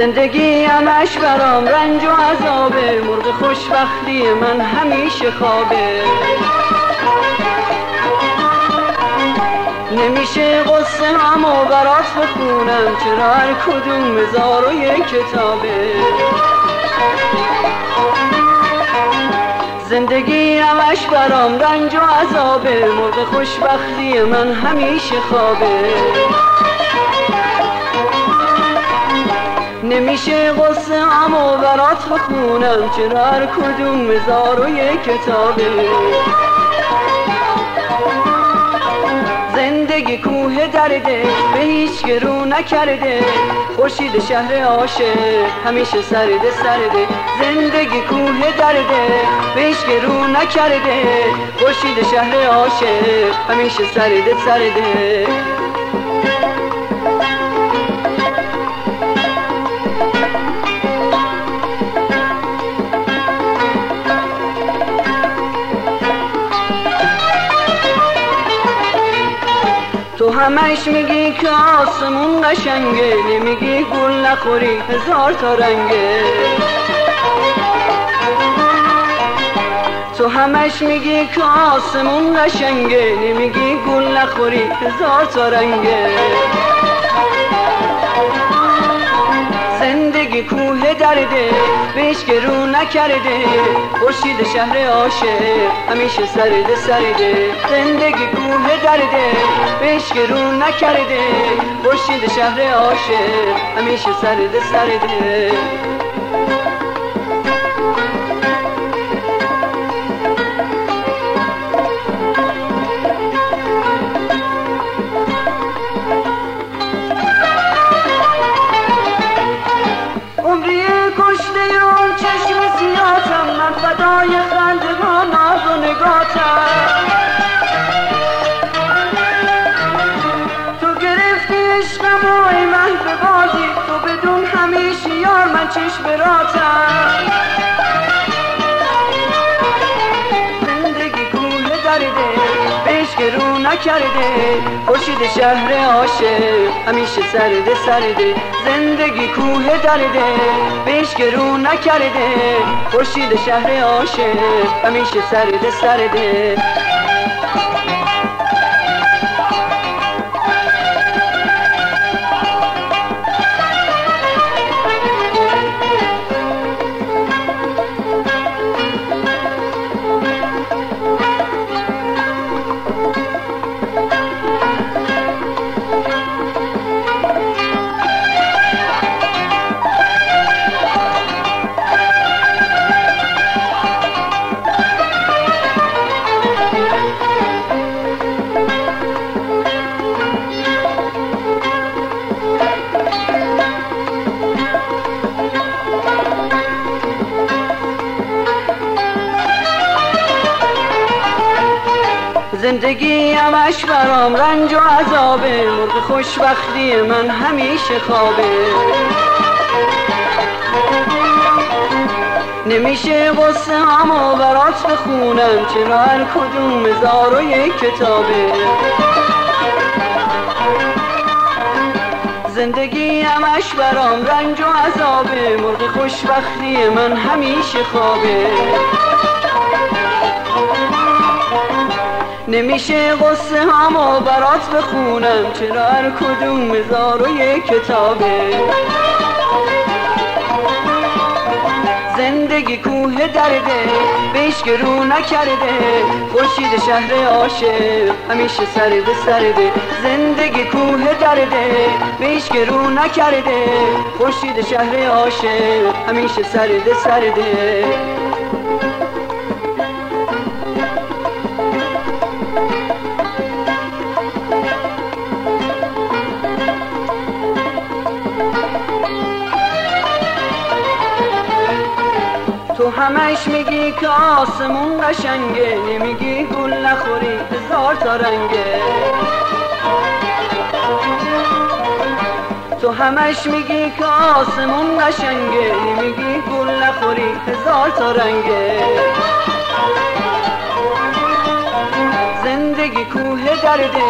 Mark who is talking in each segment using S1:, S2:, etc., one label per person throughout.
S1: زندگی همش برام رنج و عذابه. مرغ خوشبختی من همیشه خوابه. نمیشه قصه هم و برات بخونم. چرا هر کدوم مزار و یک کتابه. زندگی همش برام رنج و عذابه. مرغ خوشبختی من همیشه خوابه. نمیشه قصه و برات بخونم. چرا هر کدوم مزار و کتابه. زندگی کوه درده به هیچ رو نکرده. خورشید شهر عاشق همیشه سرده سرده. زندگی کوه درده به هیچ رو نکرده. خورشید شهر عاشق همیشه سرده سرده. تو همش میگی که آسمون قشنگه نمیگی گل نخوری هزار تا رنگه. تو همش میگی که آسمون قشنگه نمیگی گل نخوری هزار تا رنگه. کوه درده بهش رو نکرده. خورشید شهر عاشق همیشه سرده سرده. زندگی کوه درده بهش رو نکرده. خورشید شهر عاشق همیشه سرده سرده. فدای خندگان ناز و تو گرفتی عشقم و ای به بازی تو بدون همیشه یار من چشم زندگی نکرده خورشید شهر عاشق همیشه سرده سرده زندگی کوه درده بهش رو نکرده خورشید شهر عاشق همیشه سرده سرده. زندگی همش برام رنج و عذابه. مرغ خوشبختی من همیشه خوابه. نمیشه غصه همو برات بخونم چرا هر کدوم مزار و یک کتابه. زندگی همش برام رنج و عذابه. مرغ خوشبختی من همیشه خوابه. نمیشه غصه همو برات بخونم چرا هر کدوم مزار و یک کتابه. زندگی کوه درده بهش رو نکرده. خورشید شهر عاشق همیشه سرده سرده. زندگی کوه درده بهش رو نکرده. خورشید شهر عاشق همیشه سرده سرده. تو همش میگی که آسمون قشنگه نمیگی گل نخوری هزار تا رنگه. تو همش میگی که آسمون قشنگه نمیگی گل نخوری هزار تا رنگه. کوه درده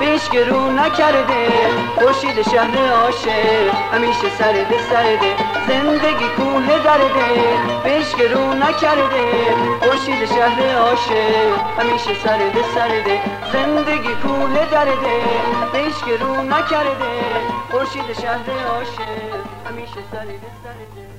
S1: بهش گرو نکرده. خورشید شهر عاشق همیشه سرده سرده. زندگی کوه درده بهش گرو نکرده. خورشید شهر عاشق همیشه سرده سرده. زندگی کوه درده بهش گرو نکرده. خورشید شهر عاشق همیشه سرده سرده.